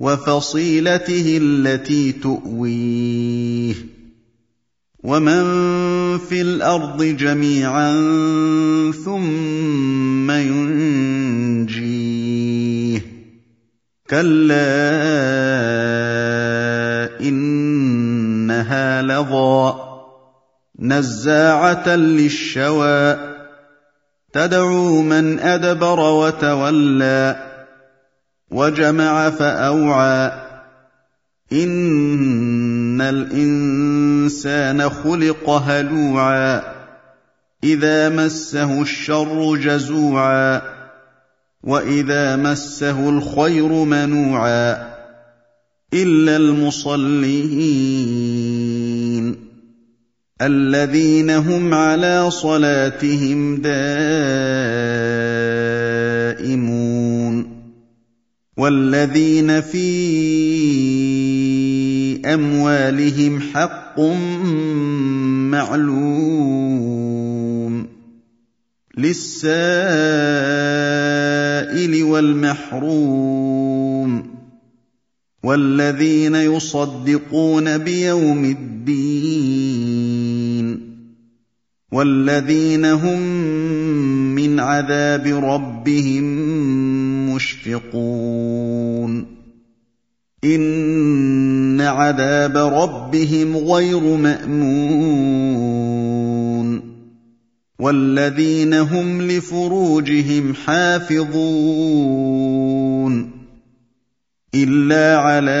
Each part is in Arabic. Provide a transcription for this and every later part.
وفصيلته التي تؤويه. ومن في الأرض جميعا ثم ينجيه. كلا إنها لظى نزاعة للشوى. تدعو من أدبر وتولى. وجمع فأوعى. إن الإنسان خلق هلوعا. إذا مسه الشر جزوعا. وإذا مسه الخير منوعا. إلا المصلين. الذين هم على صلاتهم دائمون. والذين في أموالهم حق معلوم للسائل والمحروم والذين يصدقون بيوم الدين والذين هم من عذاب ربهم مشفقون ان عذاب ربهم غير مامون والذين هم لفروجهم حافظون الا على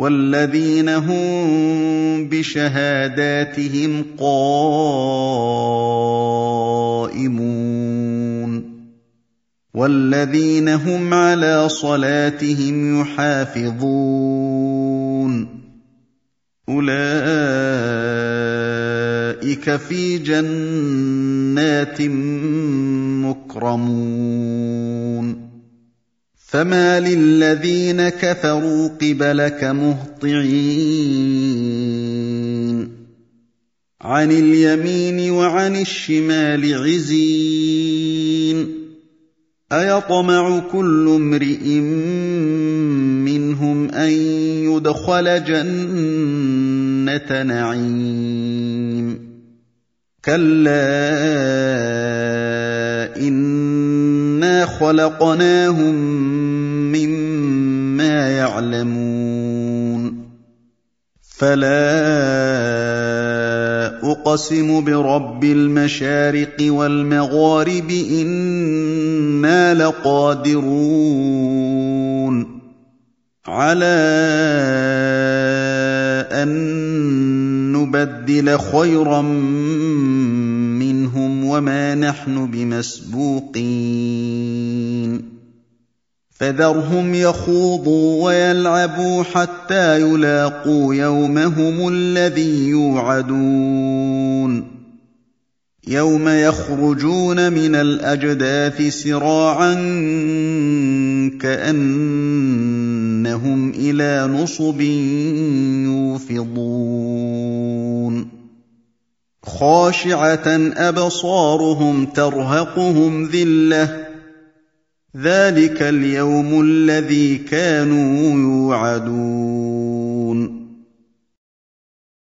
والذين هم بشهاداتهم قائمون والذين هم على صلاتهم يحافظون أولئك في جنات مكرمون فما للذين كفروا قبلك مهطعين عن اليمين وعن الشمال عزين ايطمع كل امرئ منهم ان يدخل جنه نعيم كلا خلقناهم مما يعلمون. فلا أقسم برب المشارق والمغارب إنا لقادرون. على أن نبدل خيرا منهم وما نحن بمسبوقين. فذرهم يخوضوا ويلعبوا حتى يلاقوا يومهم الذي يوعدون. يوم يخرجون من الأجداث سراعا كأنهم إلى نصب يوفضون. خاشعة أبصارهم ترهقهم ذلة. ذلك اليوم الذي كانوا يوعدون.